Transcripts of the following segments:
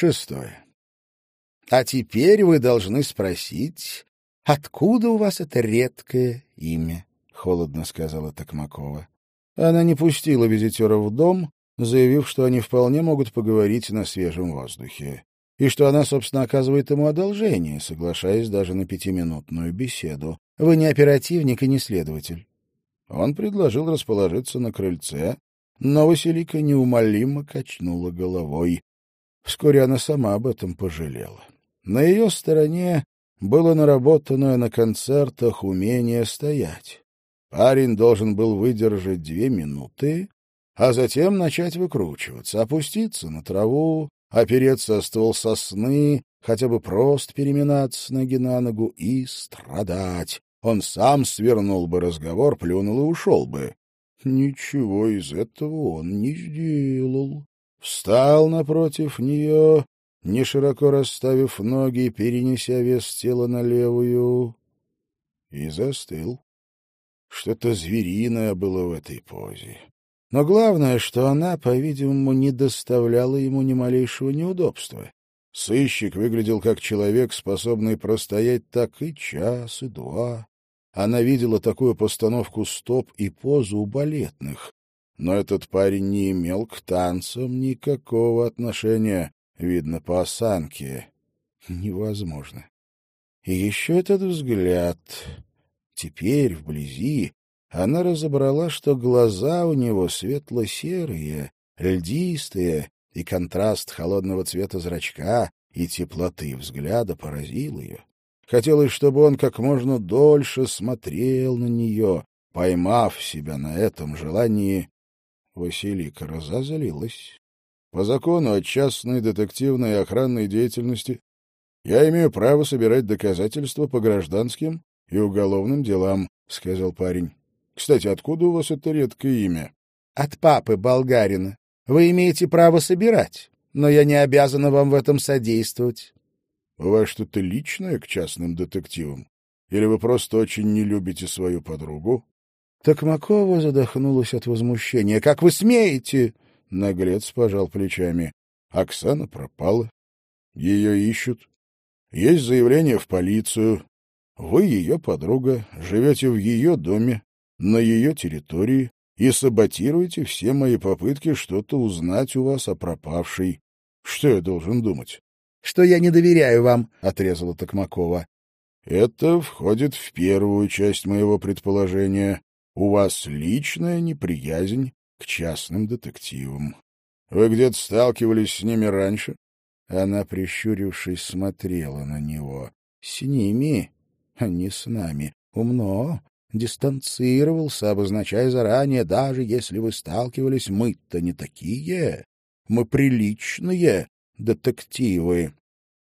Шестое. А теперь вы должны спросить, откуда у вас это редкое имя? — холодно сказала Токмакова. Она не пустила визитера в дом, заявив, что они вполне могут поговорить на свежем воздухе, и что она, собственно, оказывает ему одолжение, соглашаясь даже на пятиминутную беседу. Вы не оперативник и не следователь. Он предложил расположиться на крыльце, но Василика неумолимо качнула головой. Вскоре она сама об этом пожалела. На ее стороне было наработанное на концертах умение стоять. Парень должен был выдержать две минуты, а затем начать выкручиваться, опуститься на траву, опереться о ствол сосны, хотя бы просто переминаться ноги на ногу и страдать. Он сам свернул бы разговор, плюнул и ушел бы. Ничего из этого он не сделал. Встал напротив нее, не широко расставив ноги, перенеся вес тела на левую, и застыл. Что-то звериное было в этой позе. Но главное, что она, по-видимому, не доставляла ему ни малейшего неудобства. Сыщик выглядел как человек, способный простоять так и час, и два. Она видела такую постановку стоп и позу у балетных. Но этот парень не имел к танцам никакого отношения, видно по осанке. Невозможно. И еще этот взгляд. Теперь, вблизи, она разобрала, что глаза у него светло-серые, льдистые, и контраст холодного цвета зрачка и теплоты взгляда поразил ее. Хотелось, чтобы он как можно дольше смотрел на нее, поймав себя на этом желании. Василика разозлилась. По закону о частной детективной и охранной деятельности я имею право собирать доказательства по гражданским и уголовным делам, — сказал парень. — Кстати, откуда у вас это редкое имя? — От папы болгарина. Вы имеете право собирать, но я не обязана вам в этом содействовать. — У вас что-то личное к частным детективам? Или вы просто очень не любите свою подругу? Токмакова задохнулась от возмущения. — Как вы смеете? Наглец пожал плечами. Оксана пропала. Ее ищут. Есть заявление в полицию. Вы ее подруга, живете в ее доме, на ее территории и саботируете все мои попытки что-то узнать у вас о пропавшей. Что я должен думать? — Что я не доверяю вам, — отрезала Токмакова. — Это входит в первую часть моего предположения. У вас личная неприязнь к частным детективам. Вы где-то сталкивались с ними раньше? Она, прищурившись, смотрела на него. — С ними? а не с нами. Умно. Дистанцировался, обозначая заранее, даже если вы сталкивались, мы-то не такие. Мы приличные детективы.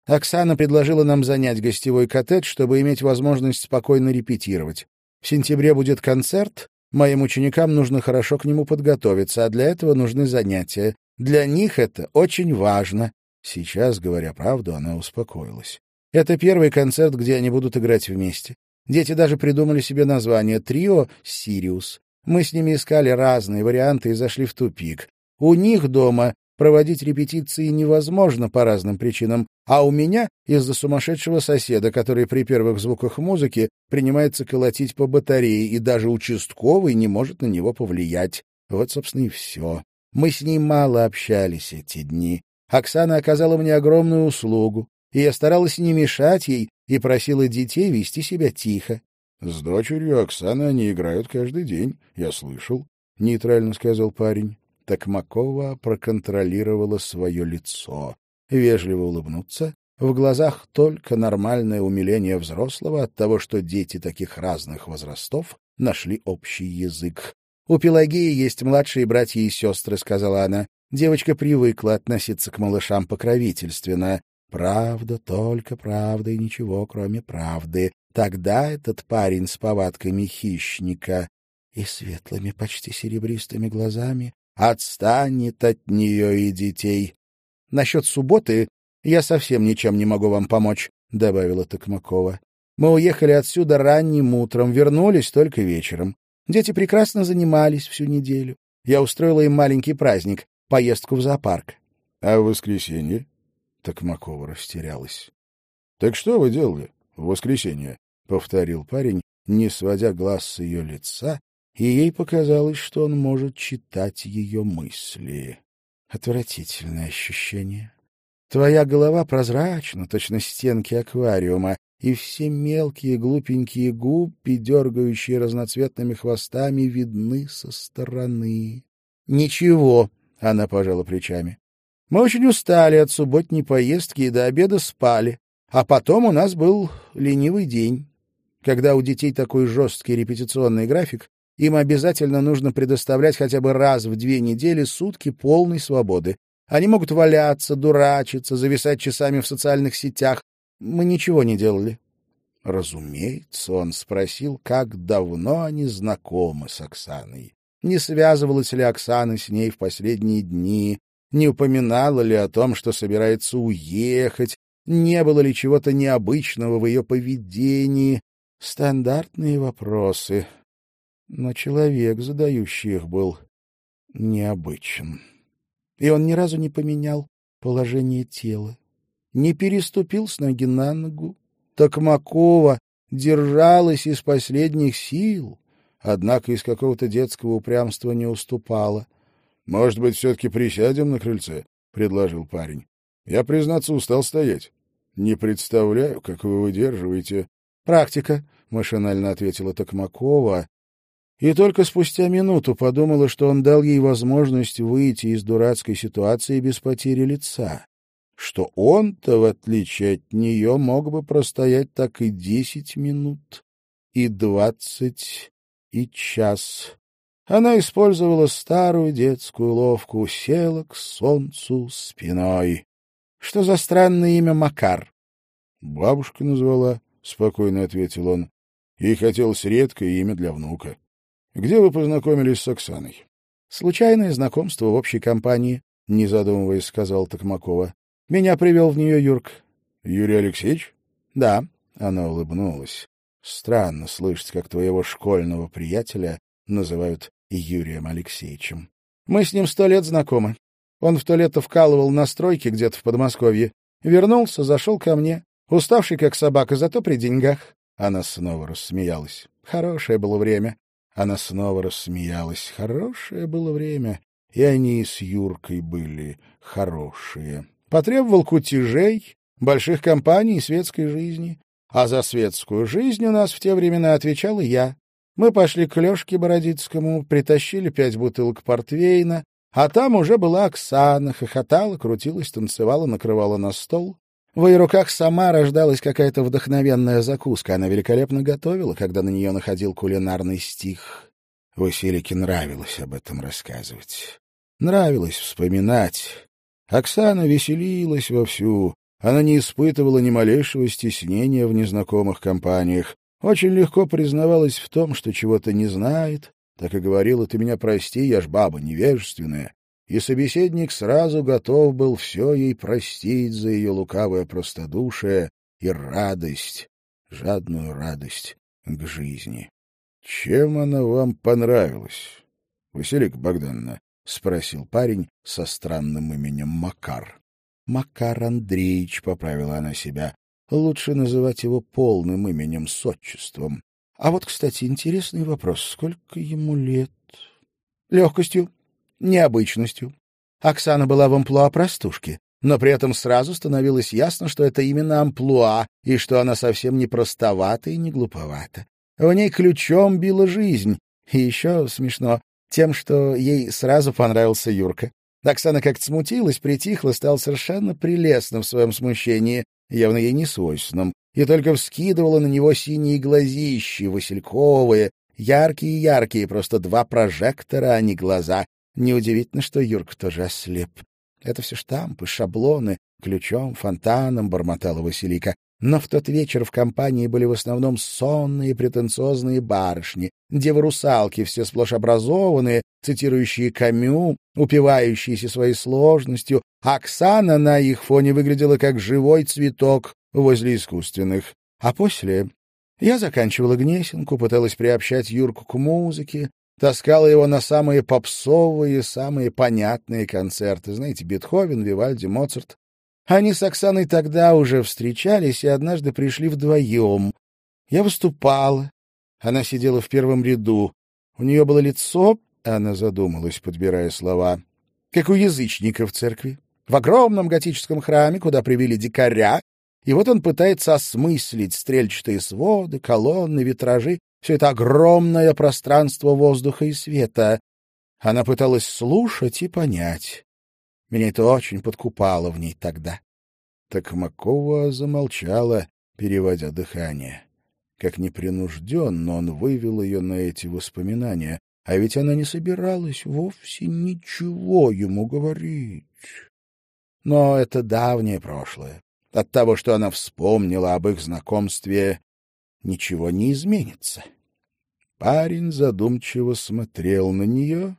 Оксана предложила нам занять гостевой коттедж, чтобы иметь возможность спокойно репетировать. В сентябре будет концерт, моим ученикам нужно хорошо к нему подготовиться, а для этого нужны занятия. Для них это очень важно. Сейчас, говоря правду, она успокоилась. Это первый концерт, где они будут играть вместе. Дети даже придумали себе название «Трио Сириус». Мы с ними искали разные варианты и зашли в тупик. У них дома проводить репетиции невозможно по разным причинам, а у меня из-за сумасшедшего соседа, который при первых звуках музыки принимается колотить по батарее, и даже участковый не может на него повлиять. Вот, собственно, и все. Мы с ней мало общались эти дни. Оксана оказала мне огромную услугу и я старалась не мешать ей и просила детей вести себя тихо. — С дочерью Оксаны они играют каждый день, я слышал, — нейтрально сказал парень. Токмакова проконтролировала свое лицо. Вежливо улыбнуться, в глазах только нормальное умиление взрослого от того, что дети таких разных возрастов нашли общий язык. — У Пелагеи есть младшие братья и сестры, — сказала она. Девочка привыкла относиться к малышам покровительственно. Правда, только правда и ничего, кроме правды. Тогда этот парень с повадками хищника и светлыми, почти серебристыми глазами отстанет от нее и детей. Насчет субботы я совсем ничем не могу вам помочь, — добавила Токмакова. Мы уехали отсюда ранним утром, вернулись только вечером. Дети прекрасно занимались всю неделю. Я устроила им маленький праздник, поездку в зоопарк. — А в воскресенье? Токмакова растерялась. — Так что вы делали в воскресенье? — повторил парень, не сводя глаз с ее лица, и ей показалось, что он может читать ее мысли. Отвратительное ощущение. Твоя голова прозрачна, точно стенки аквариума, и все мелкие глупенькие губки, дергающие разноцветными хвостами, видны со стороны. — Ничего, — она пожала плечами. — Мы очень устали от субботней поездки и до обеда спали, а потом у нас был ленивый день. Когда у детей такой жесткий репетиционный график, им обязательно нужно предоставлять хотя бы раз в две недели сутки полной свободы. Они могут валяться, дурачиться, зависать часами в социальных сетях. Мы ничего не делали. Разумеется, он спросил, как давно они знакомы с Оксаной. Не связывалась ли Оксана с ней в последние дни, не упоминала ли о том, что собирается уехать, не было ли чего-то необычного в ее поведении. Стандартные вопросы. Но человек, задающий их, был необычен и он ни разу не поменял положение тела, не переступил с ноги на ногу. Токмакова держалась из последних сил, однако из какого-то детского упрямства не уступала. — Может быть, все-таки присядем на крыльце? — предложил парень. — Я, признаться, устал стоять. Не представляю, как вы выдерживаете. — Практика, — машинально ответила Токмакова, и только спустя минуту подумала, что он дал ей возможность выйти из дурацкой ситуации без потери лица, что он-то, в отличие от нее, мог бы простоять так и десять минут, и двадцать, и час. Она использовала старую детскую ловку, села к солнцу спиной. Что за странное имя Макар? — Бабушка назвала, — спокойно ответил он. Ей хотелось редкое имя для внука. Где вы познакомились с Оксаной? Случайное знакомство в общей компании, не задумываясь, сказал Токмакова. Меня привел в нее Юрк. Юрий Алексеевич? Да, она улыбнулась. Странно слышать, как твоего школьного приятеля называют Юрием Алексеевичем. Мы с ним сто лет знакомы. Он в то лето вкалывал на стройке где-то в Подмосковье. Вернулся, зашел ко мне, уставший как собака, зато при деньгах. Она снова рассмеялась. Хорошее было время. Она снова рассмеялась. Хорошее было время, и они с Юркой были хорошие. Потребовал кутежей, больших компаний и светской жизни. А за светскую жизнь у нас в те времена отвечал я. Мы пошли к Лёшке Бородицкому, притащили пять бутылок портвейна, а там уже была Оксана, хохотала, крутилась, танцевала, накрывала на стол. В ее руках сама рождалась какая-то вдохновенная закуска. Она великолепно готовила, когда на нее находил кулинарный стих. Василике нравилось об этом рассказывать. Нравилось вспоминать. Оксана веселилась вовсю. Она не испытывала ни малейшего стеснения в незнакомых компаниях. Очень легко признавалась в том, что чего-то не знает. Так и говорила, ты меня прости, я ж баба невежественная и собеседник сразу готов был все ей простить за ее лукавое простодушие и радость, жадную радость к жизни. — Чем она вам понравилась, Василик Богдановна? — спросил парень со странным именем Макар. — Макар Андреевич, — поправила она себя. — Лучше называть его полным именем с отчеством. А вот, кстати, интересный вопрос. Сколько ему лет? — Легкостью, необычностью. Оксана была в амплуа простушки, но при этом сразу становилось ясно, что это именно амплуа, и что она совсем не простовата и не глуповата. В ней ключом била жизнь. И еще смешно тем, что ей сразу понравился Юрка. Оксана как-то смутилась, притихла, стала совершенно прелестным в своем смущении, явно ей не свойственным, и только вскидывала на него синие глазищи, васильковые, яркие-яркие, просто два прожектора, а не глаза, Неудивительно, что Юрка тоже ослеп. Это все штампы, шаблоны, ключом, фонтаном, — бормотала Василика. Но в тот вечер в компании были в основном сонные претенциозные барышни, девы-русалки, все сплошь образованные, цитирующие Камю, упивающиеся своей сложностью. Оксана на их фоне выглядела как живой цветок возле искусственных. А после я заканчивала Гнесинку, пыталась приобщать Юрку к музыке, таскала его на самые попсовые, самые понятные концерты. Знаете, Бетховен, Вивальди, Моцарт. Они с Оксаной тогда уже встречались и однажды пришли вдвоем. Я выступала. Она сидела в первом ряду. У нее было лицо, она задумалась, подбирая слова, как у язычника в церкви. В огромном готическом храме, куда привели дикаря, и вот он пытается осмыслить стрельчатые своды, колонны, витражи, все это огромное пространство воздуха и света. Она пыталась слушать и понять. Меня это очень подкупало в ней тогда. Токмакова замолчала, переводя дыхание. Как непринужденно он вывел ее на эти воспоминания, а ведь она не собиралась вовсе ничего ему говорить. Но это давнее прошлое. От того, что она вспомнила об их знакомстве, ничего не изменится. Парень задумчиво смотрел на нее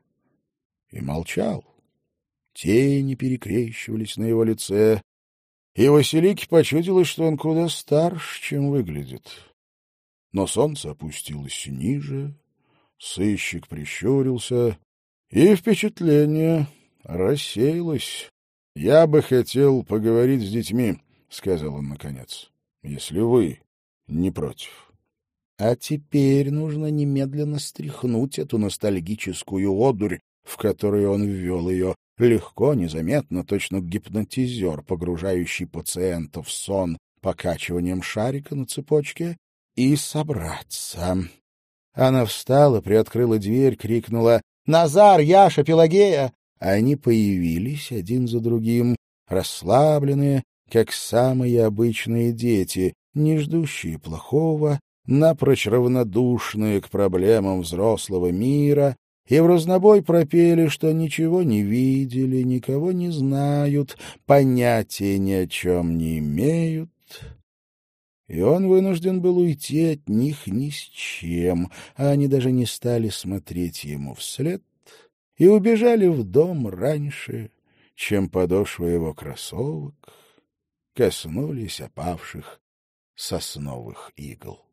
и молчал. Тени перекрещивались на его лице, и Василике почудилось, что он куда старше, чем выглядит. Но солнце опустилось ниже, сыщик прищурился, и впечатление рассеялось. — Я бы хотел поговорить с детьми, — сказал он наконец, — если вы не против. А теперь нужно немедленно стряхнуть эту ностальгическую одурь, в которую он ввел ее, легко, незаметно, точно гипнотизер, погружающий пациента в сон покачиванием шарика на цепочке, и собраться. Она встала, приоткрыла дверь, крикнула «Назар, Яша, Пелагея!» Они появились один за другим, расслабленные, как самые обычные дети, не ждущие плохого, напрочь равнодушные к проблемам взрослого мира, и в разнобой пропели, что ничего не видели, никого не знают, понятия ни о чем не имеют. И он вынужден был уйти от них ни с чем, а они даже не стали смотреть ему вслед и убежали в дом раньше, чем подошвы его кроссовок коснулись опавших сосновых игл.